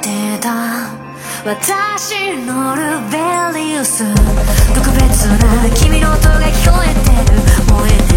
てた。私のルベリウス。特別な君の音が聞こえてる。燃えてる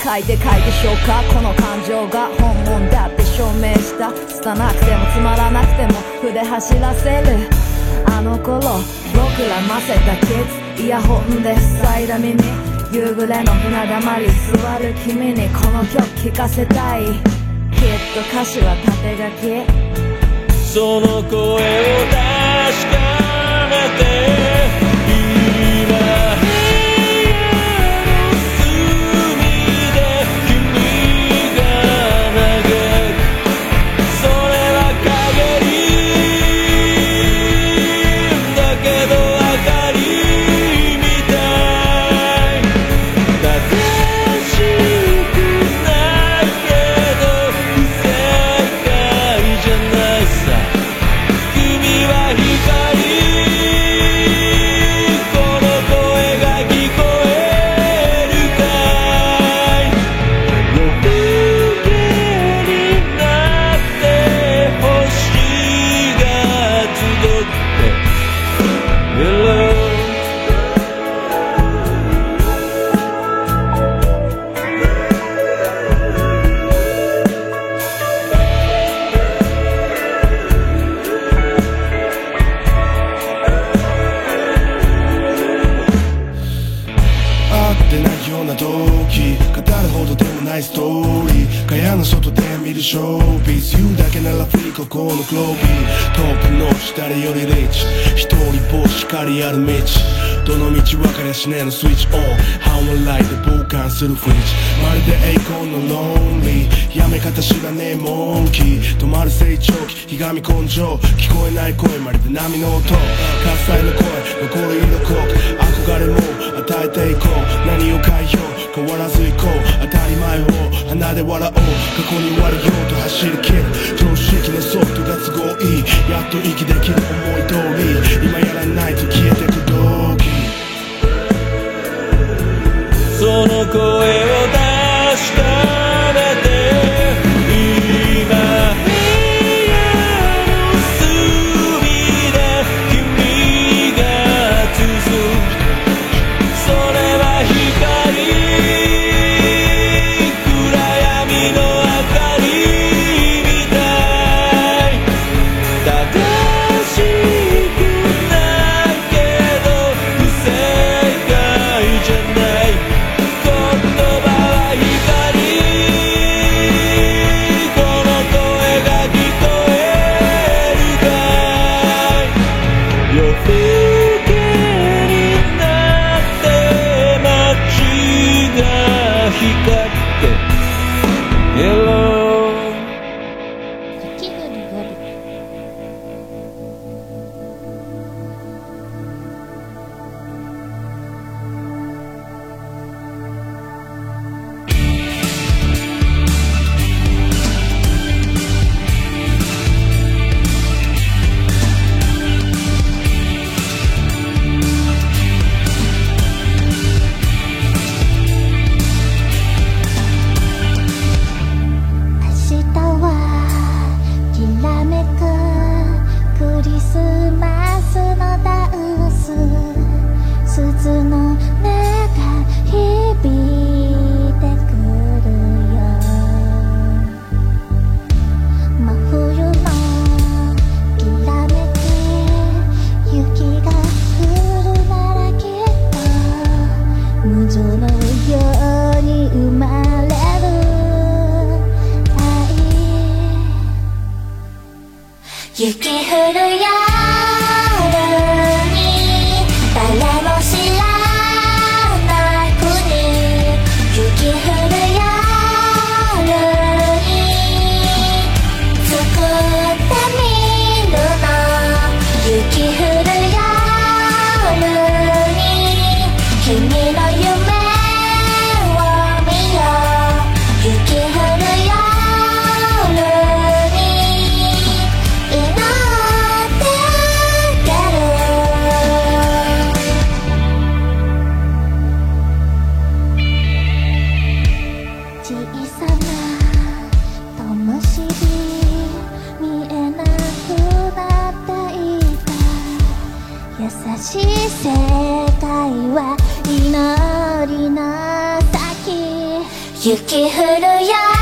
いつだって書いて書いてしょうかこの感情が本物だって証明した。拙なくてもつまらなくても筆走らせるあの頃僕らませたキッズイヤホンで塞いだ耳夕暮れの船だまり座る君にこの曲聴かせたい。きっと歌詞は縦書き。その声を確かめするフリッジまるで栄光のロンリー。やめ方知らねえモンキー。止まる成長期。ひがみ根性。聞こえない声まるで波の音。喝采の声。残る色濃く。憧れも。与えていこう。何を変えよう変わらず行こう。当たり前を。鼻で笑おう。過去に割れようと走り切る。常識のソフトが都合いい。やっと息できる思い通り。今やらないと消えてくの声を出した雪降る夜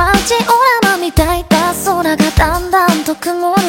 街オラマみたいだ空がだんだんと曇る